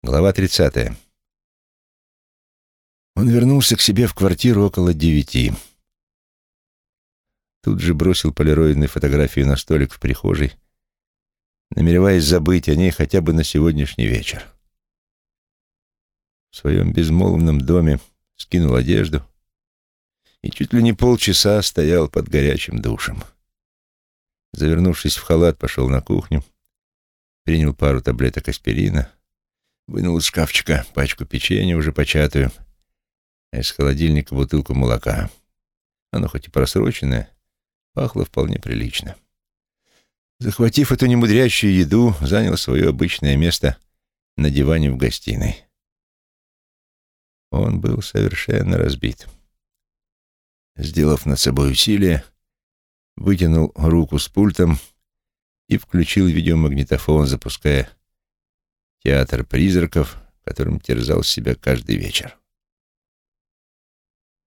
Глава 30. Он вернулся к себе в квартиру около девяти. Тут же бросил полироидную фотографию на столик в прихожей, намереваясь забыть о ней хотя бы на сегодняшний вечер. В своем безмолвном доме скинул одежду и чуть ли не полчаса стоял под горячим душем. Завернувшись в халат, пошел на кухню, принял пару таблеток аспирина — Вынул из шкафчика пачку печенья, уже початую, а из холодильника бутылку молока. Оно хоть и просроченное, пахло вполне прилично. Захватив эту немудрящую еду, занял свое обычное место на диване в гостиной. Он был совершенно разбит. Сделав над собой усилие, вытянул руку с пультом и включил видеомагнитофон, запуская театр призраков, которым терзал себя каждый вечер.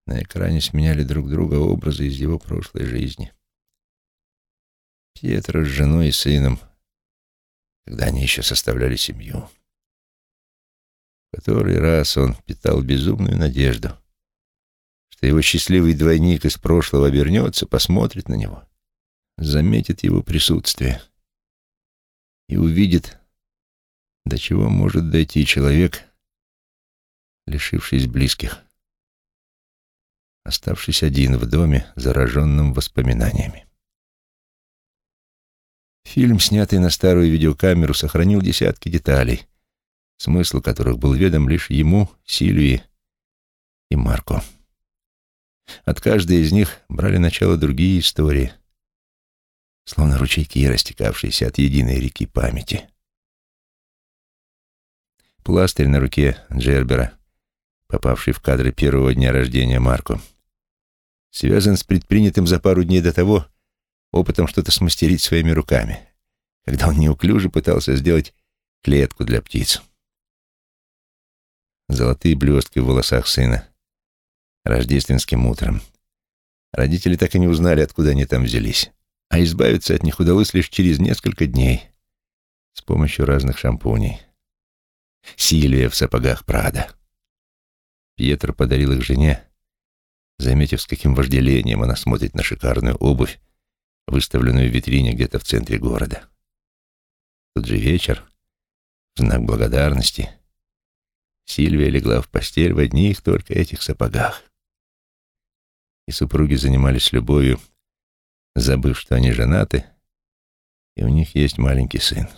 На экране сменяли друг друга образы из его прошлой жизни. Пьетро с женой и сыном, когда они еще составляли семью. Который раз он питал безумную надежду, что его счастливый двойник из прошлого обернется, посмотрит на него, заметит его присутствие и увидит до чего может дойти человек, лишившись близких, оставшись один в доме, зараженным воспоминаниями. Фильм, снятый на старую видеокамеру, сохранил десятки деталей, смысл которых был ведом лишь ему, Сильвии и Марко. От каждой из них брали начало другие истории, словно ручейки, растекавшиеся от единой реки памяти. Пластырь на руке Джербера, попавший в кадры первого дня рождения Марко, связан с предпринятым за пару дней до того опытом что-то смастерить своими руками, когда он неуклюже пытался сделать клетку для птиц. Золотые блестки в волосах сына. Рождественским утром. Родители так и не узнали, откуда они там взялись. А избавиться от них удалось лишь через несколько дней с помощью разных шампуней. Сильвия в сапогах Прада. Пьетро подарил их жене, заметив, с каким вожделением она смотрит на шикарную обувь, выставленную в витрине где-то в центре города. Тот же вечер, в знак благодарности, Сильвия легла в постель в одних только этих сапогах. И супруги занимались любовью, забыв, что они женаты, и у них есть маленький сын.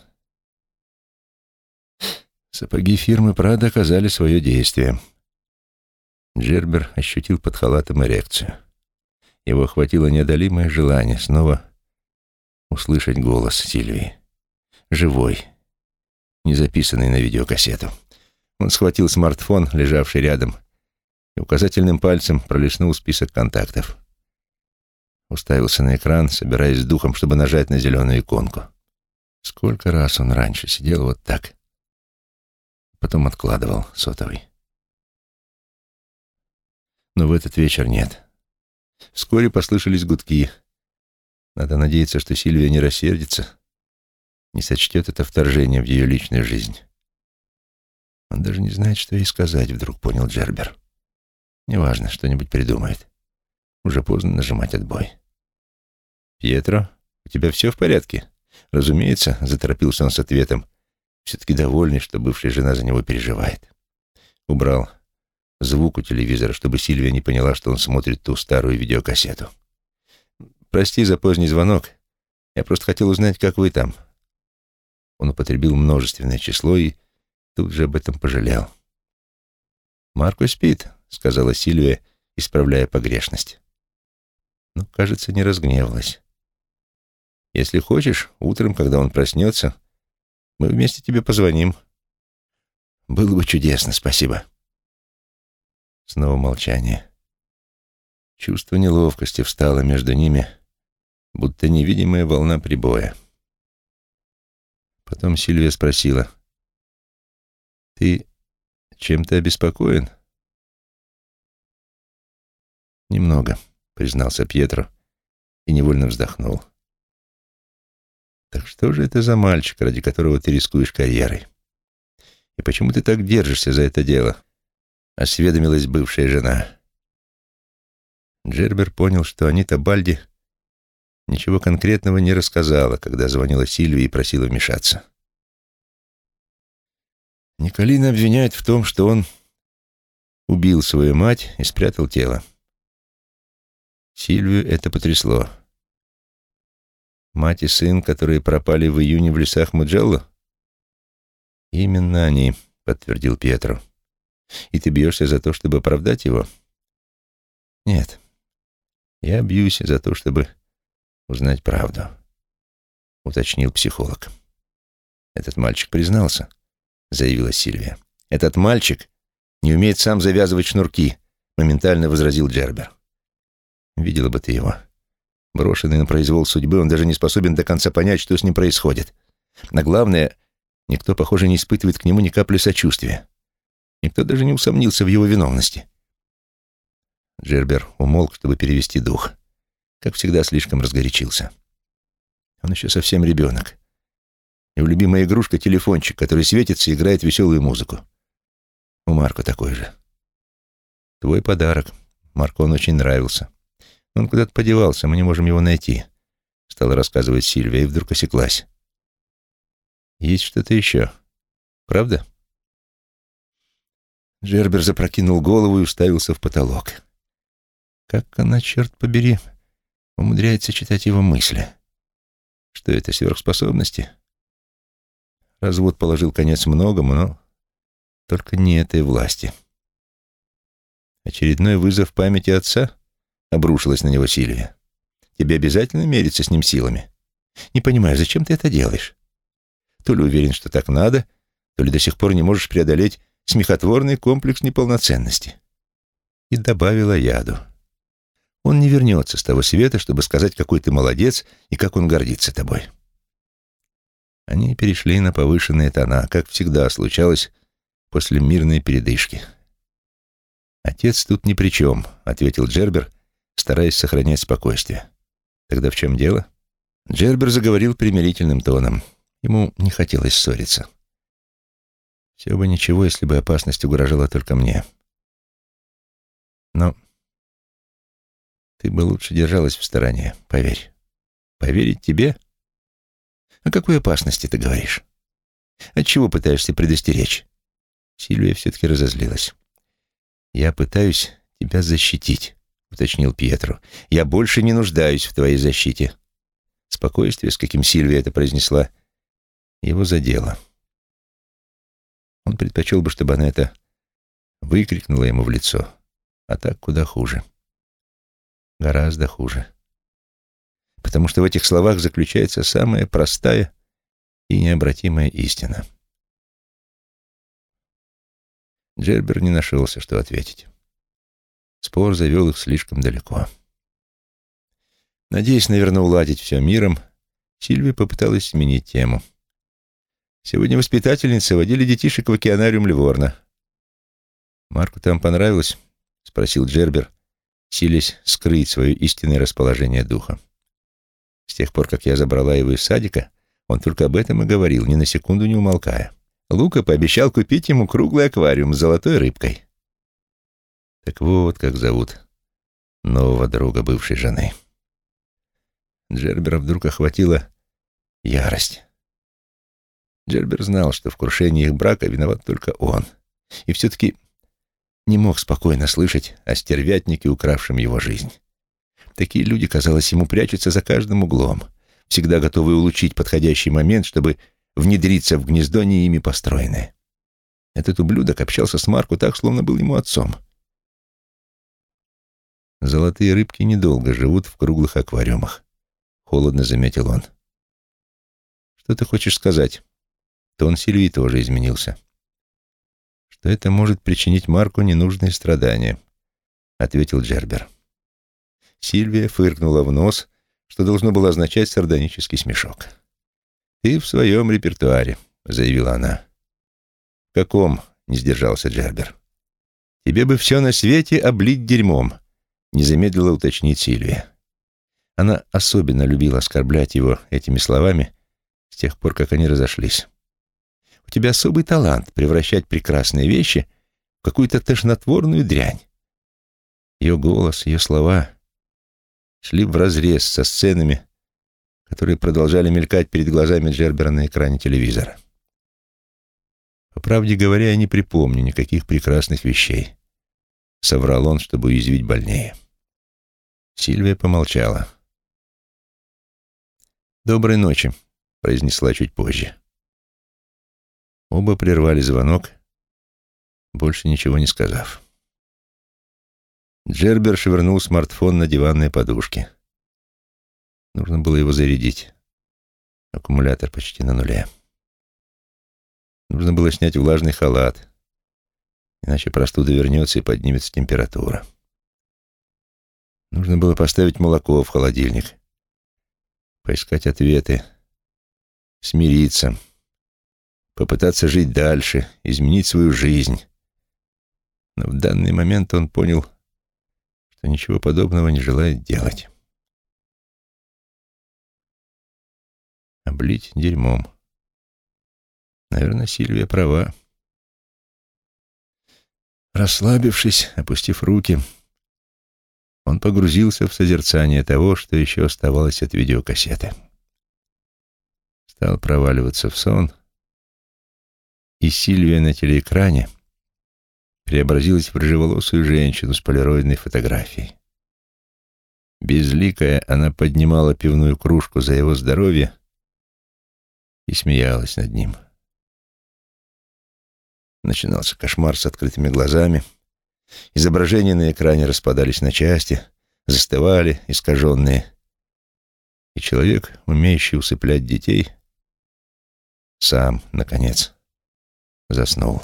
Сапоги фирмы «Прада» оказали свое действие. Джербер ощутил под халатом эрекцию. Его охватило неодолимое желание снова услышать голос Сильвии. Живой, не записанный на видеокассету. Он схватил смартфон, лежавший рядом, и указательным пальцем пролистнул список контактов. Уставился на экран, собираясь с духом, чтобы нажать на зеленую иконку. Сколько раз он раньше сидел вот так, потом откладывал сотовый. Но в этот вечер нет. Вскоре послышались гудки. Надо надеяться, что Сильвия не рассердится, не сочтет это вторжение в ее личную жизнь. Он даже не знает, что ей сказать, вдруг понял Джербер. Неважно, что-нибудь придумает. Уже поздно нажимать отбой. «Пьетро, у тебя все в порядке?» «Разумеется», — заторопился он с ответом, все-таки довольный, что бывшая жена за него переживает. Убрал звук у телевизора, чтобы Сильвия не поняла, что он смотрит ту старую видеокассету. «Прости за поздний звонок. Я просто хотел узнать, как вы там». Он употребил множественное число и тут же об этом пожалел. «Марко спит», — сказала Сильвия, исправляя погрешность. Но, кажется, не разгневалась. «Если хочешь, утром, когда он проснется, мы вместе тебе позвоним. Было бы чудесно, спасибо. Снова молчание. Чувство неловкости встало между ними, будто невидимая волна прибоя. Потом Сильвия спросила. «Ты чем-то обеспокоен?» «Немного», — признался Пьетро и невольно вздохнул. Так что же это за мальчик, ради которого ты рискуешь карьерой? И почему ты так держишься за это дело?» — осведомилась бывшая жена. Джербер понял, что Анита Бальди ничего конкретного не рассказала, когда звонила Сильвии и просила вмешаться. Николина обвиняет в том, что он убил свою мать и спрятал тело. Сильвию это потрясло. Мать и сын, которые пропали в июне в лесах Муджелло? Именно они, подтвердил Пьетро. И ты бьешься за то, чтобы оправдать его? Нет. Я бьюсь за то, чтобы узнать правду, уточнил психолог. Этот мальчик признался, заявила Сильвия. Этот мальчик не умеет сам завязывать шнурки, моментально возразил Джербер. Видела бы ты его. Брошенный на произвол судьбы, он даже не способен до конца понять, что с ним происходит. На главное, никто, похоже, не испытывает к нему ни капли сочувствия. Никто даже не усомнился в его виновности. Джербер умолк, чтобы перевести дух. Как всегда, слишком разгорячился. Он еще совсем ребенок. Его любимая игрушка — телефончик, который светится и играет веселую музыку. У Марка такой же. Твой подарок. Марку он очень нравился. Он куда-то подевался, мы не можем его найти, стала рассказывать Сильвия и вдруг осеклась. Есть что-то еще. Правда? Джербер запрокинул голову и уставился в потолок. Как она, черт побери, умудряется читать его мысли? Что это, сверхспособности? Развод положил конец многому, но только не этой власти. Очередной вызов памяти отца? Обрушилась на него Сильвия. Тебе обязательно мериться с ним силами? Не понимаю, зачем ты это делаешь? То ли уверен, что так надо, то ли до сих пор не можешь преодолеть смехотворный комплекс неполноценности. И добавила яду. Он не вернется с того света, чтобы сказать, какой ты молодец и как он гордится тобой. Они перешли на повышенные тона, как всегда случалось после мирной передышки. «Отец тут ни при чем», — ответил Джербер, стараясь сохранять спокойствие. «Тогда в чем дело?» Джербер заговорил примирительным тоном. Ему не хотелось ссориться. Все бы ничего, если бы опасность угрожала только мне. Но ты бы лучше держалась в стороне, поверь. Поверить тебе? О какой опасности ты говоришь? От чего пытаешься предостеречь? Сильвия все-таки разозлилась. Я пытаюсь тебя защитить уточнил Пьетро. «Я больше не нуждаюсь в твоей защите». Спокойствие, с каким Сильвия это произнесла, его задело. Он предпочел бы, чтобы она это выкрикнула ему в лицо. А так куда хуже. Гораздо хуже. Потому что в этих словах заключается самая простая и необратимая истина. Джербер не нашелся, что ответить. Спор завел их слишком далеко. Надеясь, наверное, уладить все миром, Сильвия попыталась сменить тему. Сегодня воспитательницы водили детишек в океанариум Ливорна. «Марку там понравилось?» — спросил Джербер, силясь скрыть свое истинное расположение духа. С тех пор, как я забрала его из садика, он только об этом и говорил, ни на секунду не умолкая. Лука пообещал купить ему круглый аквариум с золотой рыбкой. Так вот, как зовут нового друга бывшей жены. Джербера вдруг охватила ярость. Джербер знал, что в крушении их брака виноват только он, и все-таки не мог спокойно слышать о стервятнике, укравшем его жизнь. Такие люди, казалось, ему прячутся за каждым углом, всегда готовы улучшить подходящий момент, чтобы внедриться в гнездо не ими построенное. Этот ублюдок общался с Марку так, словно был ему отцом — Золотые рыбки недолго живут в круглых аквариумах. Холодно заметил он. Что ты хочешь сказать? Тон Сильвии тоже изменился. Что это может причинить Марку ненужные страдания, ответил Джербер. Сильвия фыркнула в нос, что должно было означать сардонический смешок. «Ты в своем репертуаре», — заявила она. «В каком?» — не сдержался Джербер. «Тебе бы все на свете облить дерьмом, не замедлила уточнить Сильвия. Она особенно любила оскорблять его этими словами с тех пор, как они разошлись. У тебя особый талант превращать прекрасные вещи в какую-то тошнотворную дрянь. Ее голос, ее слова шли вразрез со сценами, которые продолжали мелькать перед глазами Джербера на экране телевизора. По правде говоря, я не припомню никаких прекрасных вещей. Соврал он, чтобы уязвить больнее. Сильвия помолчала. «Доброй ночи», — произнесла чуть позже. Оба прервали звонок, больше ничего не сказав. Джербер швырнул смартфон на диванные подушки. Нужно было его зарядить. Аккумулятор почти на нуле. Нужно было снять влажный халат, иначе простуда вернется и поднимется температура. Нужно было поставить молоко в холодильник, поискать ответы, смириться, попытаться жить дальше, изменить свою жизнь. Но в данный момент он понял, что ничего подобного не желает делать. Облить дерьмом. Наверное, Сильвия права. Расслабившись, опустив руки, он погрузился в созерцание того, что еще оставалось от видеокассеты. Стал проваливаться в сон, и Сильвия на телеэкране — преобразилась в рыжеволосую женщину с полироидной фотографией. Безликая, она поднимала пивную кружку за его здоровье и смеялась над ним. Начинался кошмар с открытыми глазами. Изображения на экране распадались на части, застывали, искаженные. И человек, умеющий усыплять детей, сам, наконец, заснул.